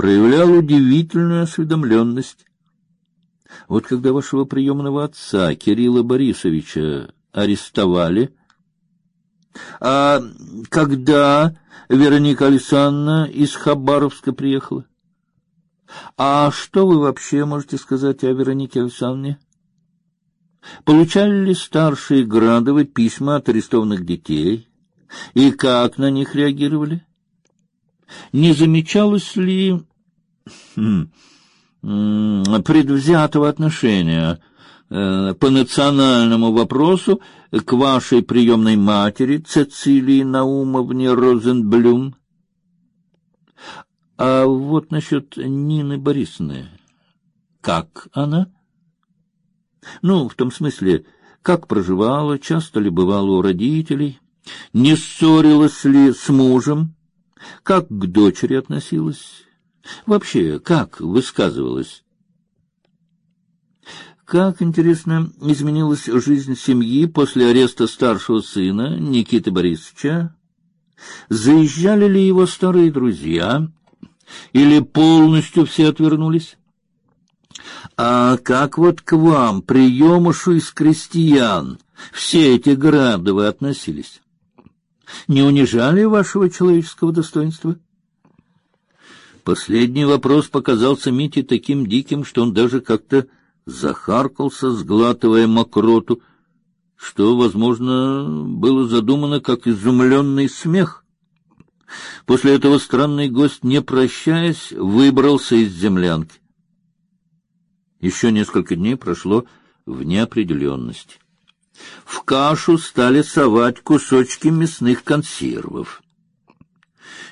проявлял удивительную осведомленность. Вот когда вашего приемного отца Кирилла Борисовича арестовали, а когда Вероника Александровна из Хабаровска приехала? А что вы вообще можете сказать о Веронике Александровне? Получали ли старшие Градовы письма от арестованных детей? И как на них реагировали? Не замечалось ли предвзятого отношения э, по национальному вопросу к вашей приемной матери Цецилии Наумовне Розенблюм? А вот насчет Нины Борисовны. Как она? Ну, в том смысле, как проживала, часто ли бывала у родителей, не ссорилась ли с мужем, как к дочери относилась, вообще как высказывалась. Как, интересно, изменилась жизнь семьи после ареста старшего сына Никиты Борисовича? Заезжали ли его старые друзья? Или полностью все отвернулись? А как вот к вам, приемышу из крестьян, все эти Градовы относились? Не унижали вашего человеческого достоинства? Последний вопрос показался Мите таким диким, что он даже как-то захаркался, сглатывая мокроту, что, возможно, было задумано как изумленный смех. После этого странный гость, не прощаясь, выбрался из землянки. Еще несколько дней прошло в неопределенности. В кашу стали совать кусочки мясных консервов.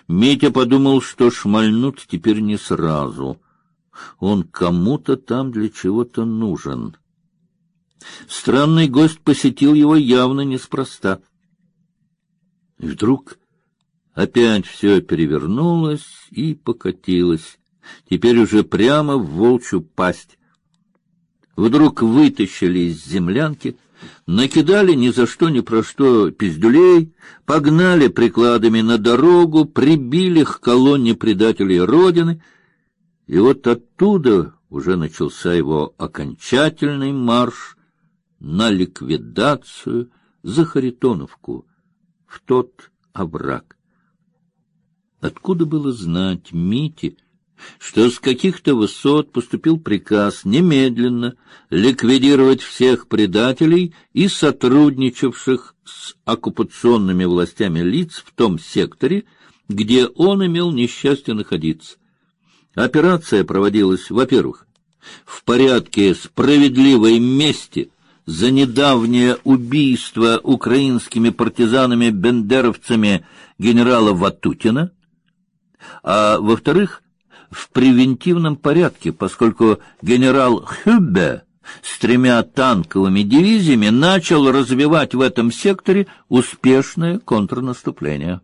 Митя подумал, что шмальнут теперь не сразу. Он кому-то там для чего-то нужен. Странный гость посетил его явно неспроста. И вдруг опять все перевернулось и покатилось, теперь уже прямо в волчью пасть. Вдруг вытащили из землянки — накидали ни за что ни про что пиздюлей, погнали прикладами на дорогу, прибили к колонне предателей Родины, и вот оттуда уже начался его окончательный марш на ликвидацию за Харитоновку, в тот овраг. Откуда было знать Мите, что с каких-то высот поступил приказ немедленно ликвидировать всех предателей и сотрудничавших с оккупационными властями лиц в том секторе, где он имел несчастье находиться. Операция проводилась, во-первых, в порядке справедливой мести за недавнее убийство украинскими партизанами-бендеровцами генерала Ватутина, а во-вторых, в превентивном порядке, поскольку генерал Хюббе с тремя танковыми дивизиями начал развивать в этом секторе успешное контрнаступление.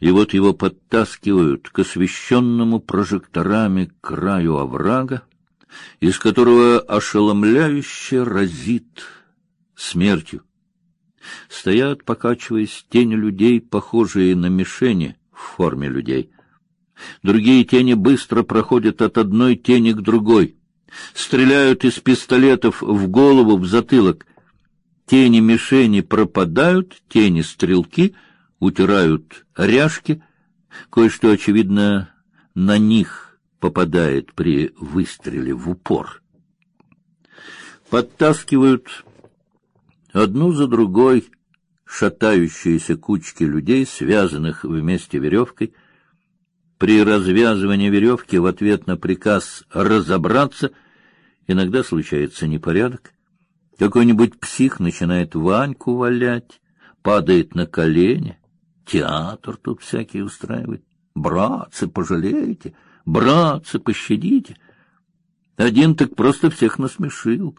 И вот его подтаскивают к освещенному прожекторами краю оврага, из которого ошеломляюще разит смертью. Стоят, покачиваясь, тени людей, похожие на мишени, в форме людей. Другие тени быстро проходят от одной тени к другой, стреляют из пистолетов в голову, в затылок. Тени мишени пропадают, тени стрелки утирают ряжки. Кое-что очевидно на них попадает при выстреле в упор. Подтаскивают одну за другой шатающиеся кучки людей, связанных вместе веревкой. При развязывании веревки в ответ на приказ разобраться иногда случается непорядок. Какой-нибудь псих начинает Ваньку валять, падает на колени. Театр тут всякий устраивает. Братцы, пожалеете, братцы, пощадите. Один так просто всех насмешил.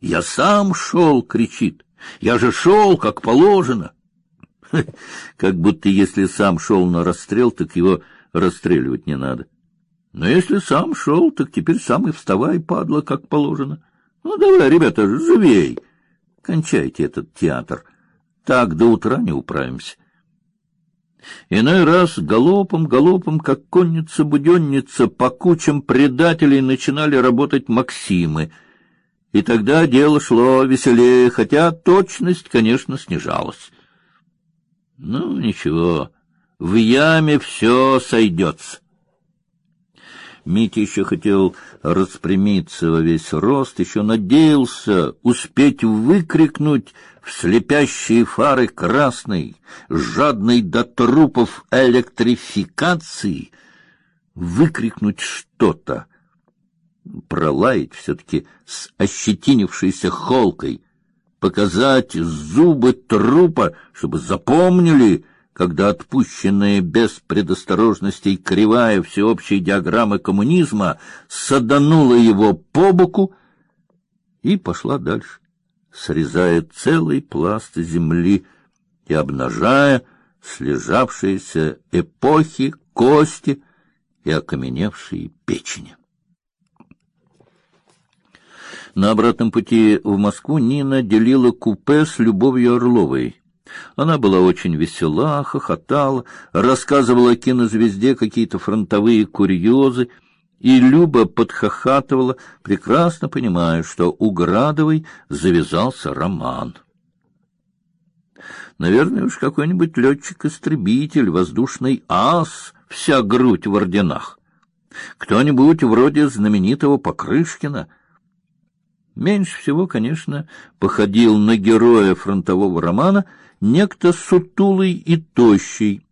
Я сам шел, кричит. Я же шел, как положено. Как будто если сам шел на расстрел, так его расстреливать не надо. Но если сам шел, так теперь сам и вставай, падла, как положено. Ну давай, ребята, живей. Кончайте этот театр. Так до утра не управимся. Иной раз галопом, галопом, как конница-буденница, по кучам предателей начинали работать Максимы, и тогда дело шло веселее, хотя точность, конечно, снижалась. Ну, ничего, в яме все сойдется. Митя еще хотел распрямиться во весь рост, еще надеялся успеть выкрикнуть в слепящие фары красной, жадной до трупов электрификации, выкрикнуть что-то, пролаять все-таки с ощетинившейся холкой, показать зубы трупа, чтобы запомнили — когда отпущенная без предосторожностей кривая всеобщей диаграммы коммунизма саданула его по боку и пошла дальше, срезая целый пласт земли и обнажая слежавшиеся эпохи, кости и окаменевшие печени. На обратном пути в Москву Нина делила купе с Любовью Орловой. Она была очень весела, хохотала, рассказывала кинозвезде какие-то фронтовые курьезы, и Люба подхохатывала, прекрасно понимая, что у Градовой завязался роман. Наверное, уж какой-нибудь летчик-истребитель, воздушный ас, вся грудь в орденах. Кто-нибудь вроде знаменитого Покрышкина. Меньше всего, конечно, походил на героя фронтового романа — некто сутулый и тощий,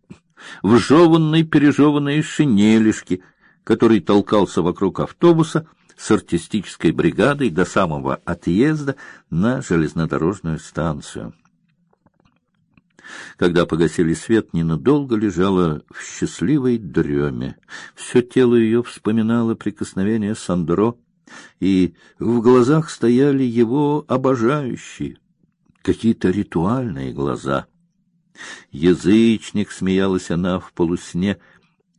в жеванной пережеванной шинелишке, который толкался вокруг автобуса с артистической бригадой до самого отъезда на железнодорожную станцию. Когда погасили свет, Нина долго лежала в счастливой дреме. Все тело ее вспоминало прикосновение Сандро, и в глазах стояли его обожающие, какие-то ритуальные глаза. Язычник, смеялась она в полусне,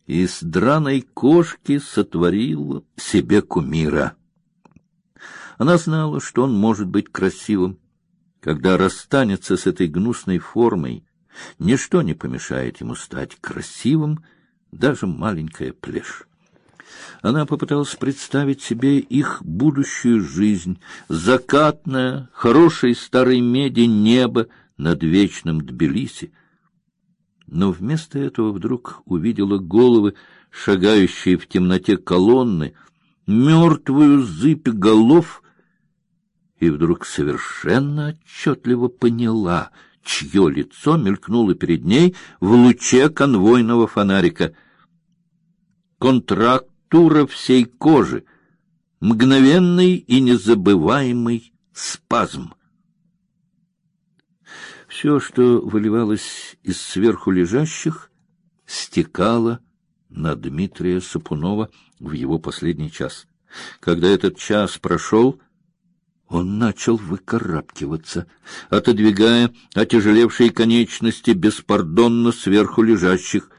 из драной кошки сотворил себе кумира. Она знала, что он может быть красивым. Когда расстанется с этой гнусной формой, ничто не помешает ему стать красивым, даже маленькая плешь. Она попыталась представить себе их будущую жизнь, закатное, хорошей старой меди небо над вечным Тбилиси. Но вместо этого вдруг увидела головы, шагающие в темноте колонны, мертвую зыбь голов, и вдруг совершенно отчетливо поняла, чье лицо мелькнуло перед ней в луче конвойного фонарика. Контракт структура всей кожи, мгновенный и незабываемый спазм. Все, что выливалось из сверху лежащих, стекало на Дмитрия Сапунова в его последний час. Когда этот час прошел, он начал выкарабкиваться, отодвигая отяжелевшие конечности беспардонно сверху лежащих,